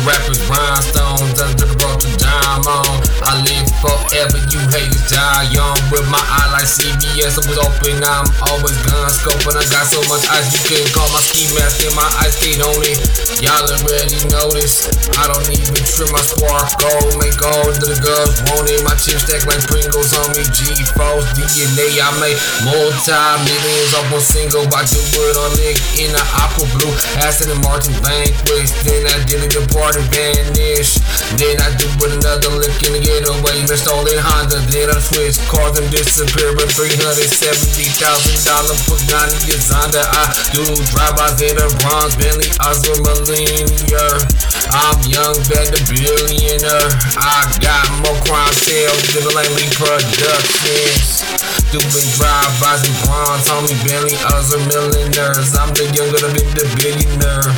The rappers, rhinestones, under the brought the dime on. I live forever, you haters die young. With my eye like CBS, I was open, I'm always gun scoping. I got so much ice, you couldn't call my ski mask in my ice skate on it. Y'all already noticed. I don't even trim my spark gold, make all the girls want it. My chips stack like Pringles on me, G-Force, DNA. I make multi-millions off one single, I do it on lick in the aqua blue. Aston and Martin Vanquish, then I did it the vanish. Then I do another lick in the getaway, even stolen Honda. Then I switch cars and disappear with $370,000 Pagani Zonda. I do drive-bys in a bronze Bentley Oscar Millenia. I'm young, bad a billionaire. I got more crime sales than the Langley Productions. Doing drive-bys and bronze, homie Bentley Oscar millionaires. I'm the younger, the big, the billionaire.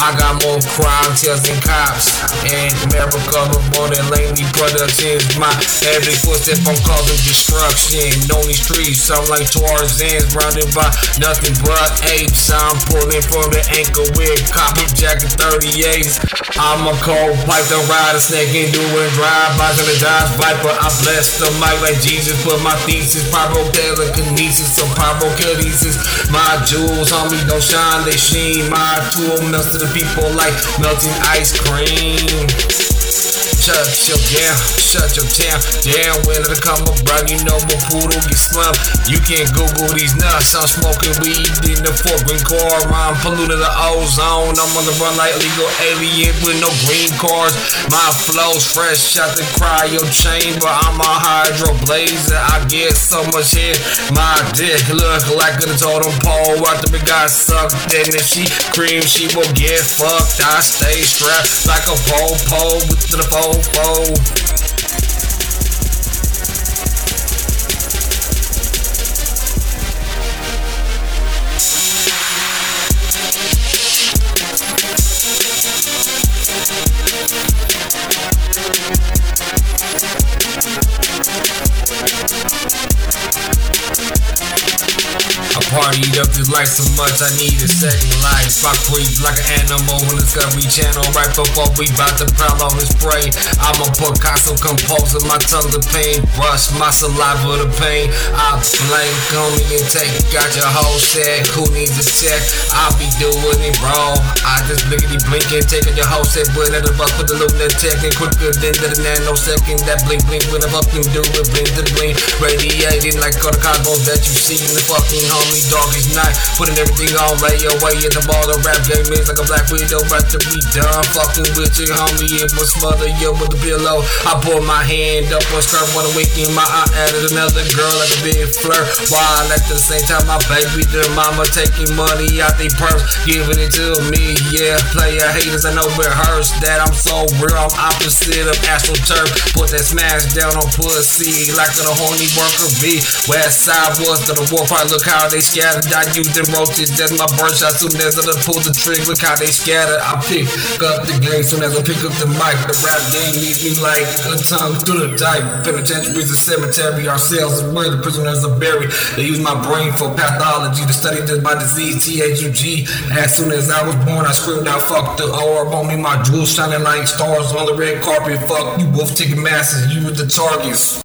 I got more crime tales than cops. And America, but more than Langley Productions. My every footstep I'm causing destruction. On these streets, I'm like Tarzan, surrounded by nothing but apes. I'm pulling from the ankle with copper jacket 38s. I'm a cold python rider, snake and doing drive-bys in the Dodge Viper. I bless the mic like Jesus, put my thesis, pyro some so pyrokinesis. My jewels, homie, don't shine, they sheen. My tool melts the people like melting ice cream. Shut your down, shut your town down. When it come bro, you know my poodle get slumped. You can't Google these nuts. I'm smoking weed in the four green car. I'm polluting the ozone. I'm on the run like legal alien with no green cars. My flow's fresh out the cryo chamber. I'm a hydro blazer. I get so much head. My dick look like a totem pole. After the guy sucked, then if she cream, she will get fucked. I stay strapped like a pole pole with the pole I partied up this life so much, I need a second life. I creep like an animal on Discovery Channel. Right before we bout to prowl on this prey. I'm a Picasso composer, my tongue the pain. Brush my saliva to pain. I blank on me and take. Got your whole set, who needs a check? I'll be doing it, bro. I just blinkety blinking, taking your whole set. But at the bus, put the lunatic and quicker than the nanosecond. That blink blink when I fucking do it, blink the blink. Radiating like all the cosmos that you see in the fucking homie doggies night. Putting everything on lay away in the ball. The rap game is like a black widow, about to be done. Fucking with you, homie. It was smother you with the pillow. I put my hand up on when I'm waking. My eye added another girl like a big flirt. While at the same time, my baby, their mama taking money out they purse, giving it to me. Yeah, player haters, I know it hurts that I'm so real. I'm opposite of astroturf. Put that smash down on pussy like a horny worker bee. West side was to the war fight. Look how they scattered. I use them roaches. That's my bird shot. Soon as I pull the trigger, look how they scattered. I pick up the game. Soon as I pick up the mic, the rap game leaves me like a tongue through the dike. Penitentiaries, a cemetery. Our cells is where the prisoners are buried. They use my brain for pathology to study just my disease. T-H-U-G. As soon as I was born, I screamed out, fuck the orb on me. My jewels shining like stars on the red carpet. Fuck you, wolf ticket masses. You the targets.